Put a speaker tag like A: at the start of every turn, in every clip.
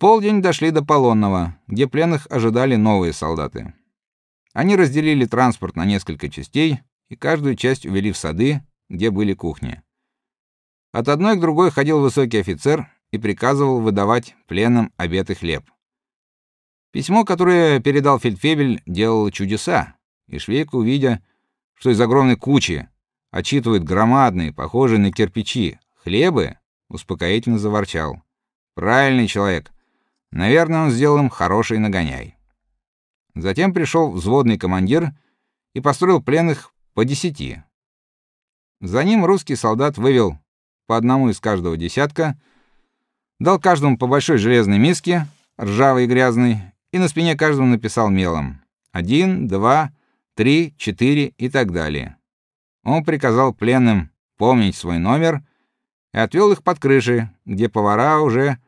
A: полдень дошли до Полонного, где пленных ожидали новые солдаты. Они разделили транспорт на несколько частей и каждую часть увели в сады, где были кухни. От одной к другой ходил высокий офицер и приказывал выдавать пленным обед и хлеб. Письмо, которое передал фельдфебель, делало чудеса, и Швейк, увидя, что из огромной кучи отчитывают громадные, похожие на кирпичи, хлебы, успокоительно заворчал. Правильный человек. Наверное, он сделал им хороший нагоняй. Затем пришел взводный командир и построил пленных по десяти. За ним русский солдат вывел по одному из каждого десятка, дал каждому по большой железной миске, ржавой и грязной, и на спине каждому написал мелом: один, два, три, четыре и так далее. Он приказал пленным помнить свой номер и отвел их под крыши, где повара уже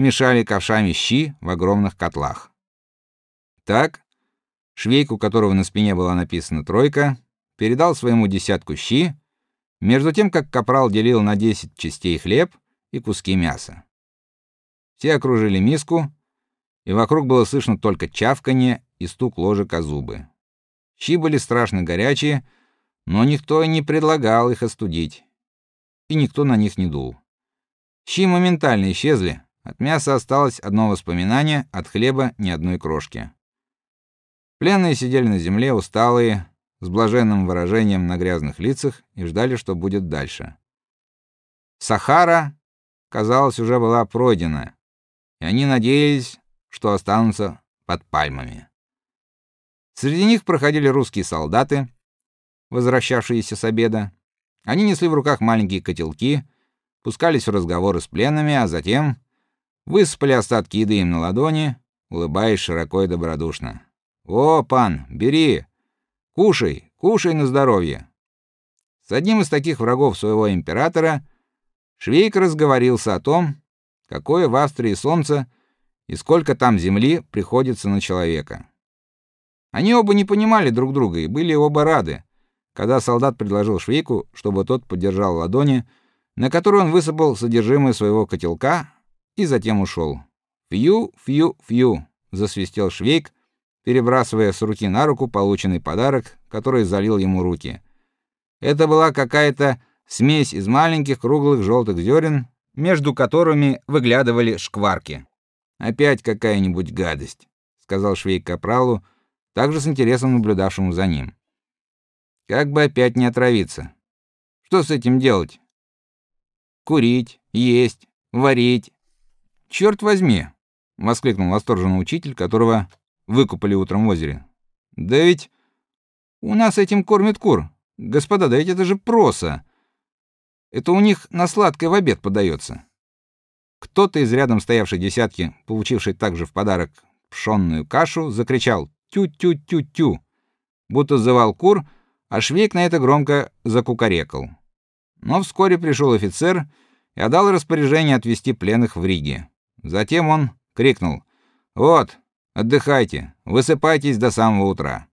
A: мешали ковшами щи в огромных котлах. Так, швейк, у которого на спине была написана тройка, передал своему десятку щи, между тем как капрал делил на десять частей хлеб и куски мяса. Все окружили миску, и вокруг было слышно только чавканье и стук ложек о зубы. Щи были страшно горячие, но никто не предлагал их остудить, и никто на них не дул. Щи моментально исчезли, от мяса осталось одно воспоминание, от хлеба ни одной крошки. Пленные сидели на земле, усталые, с блаженным выражением на грязных лицах и ждали, что будет дальше. Сахара, казалось, уже была пройдена, и они надеялись, что останутся под пальмами. Среди них проходили русские солдаты, возвращавшиеся с обеда. Они несли в руках маленькие котелки, пускались в разговоры с пленными, а затем высыпали остатки еды им на ладони, улыбаясь широко и добродушно. "О, пан, бери, Кушай, кушай на здоровье. С одним из таких врагов своего императора Швейк разговорился о том, какое в Австрии солнце и сколько там земли приходится на человека. Они оба не понимали друг друга и были оба рады, когда солдат предложил Швейку, чтобы тот подержал ладони, на которые он высыпал содержимое своего котелка и затем ушел. Фью, фью, фью, засвистел Швейк, перебрасывая с руки на руку полученный подарок, который залил ему руки. Это была какая-то смесь из маленьких круглых желтых зерен, между которыми выглядывали шкварки. Опять какая-нибудь гадость, сказал швейк капралу, также с интересом наблюдавшему за ним. Как бы опять не отравиться. Что с этим делать? Курить, есть, варить. Черт возьми, воскликнул восторженный учитель, которого выкупали утром в озере. Да ведь у нас этим кормят кур. Господа, да ведь это же проса. Это у них на сладкое в обед подается. Кто-то из рядом стоявшей десятки, получивший также в подарок пшённую кашу, закричал: "Тю-тю-тю-тю!" будто зывал кур, а Швейк на это громко закукарекал. Но вскоре пришел офицер и отдал распоряжение отвезти пленных в Риге. Затем он крикнул: "Вот, Отдыхайте, высыпайтесь до самого утра.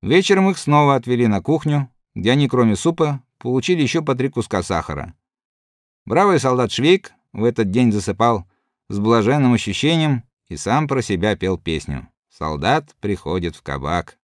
A: Вечером их снова отвели на кухню, где они, кроме супа, получили еще по три куска сахара. Бравый солдат Швейк в этот день засыпал с блаженным ощущением и сам про себя пел песню. Солдат приходит в кабак,